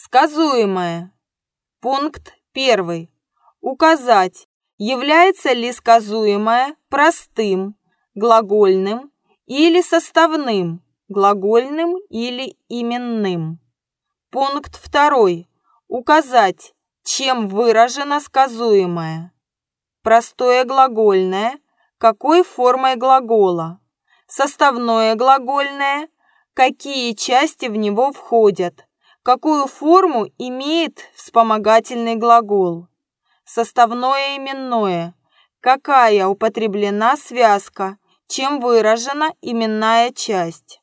Сказуемое. Пункт 1. Указать, является ли сказуемое простым, глагольным или составным, глагольным или именным. Пункт 2. Указать, чем выражено сказуемое. Простое глагольное, какой формой глагола. Составное глагольное, какие части в него входят, какую форму имеет вспомогательный глагол. Составное именное, какая употреблена связка, чем выражена именная часть.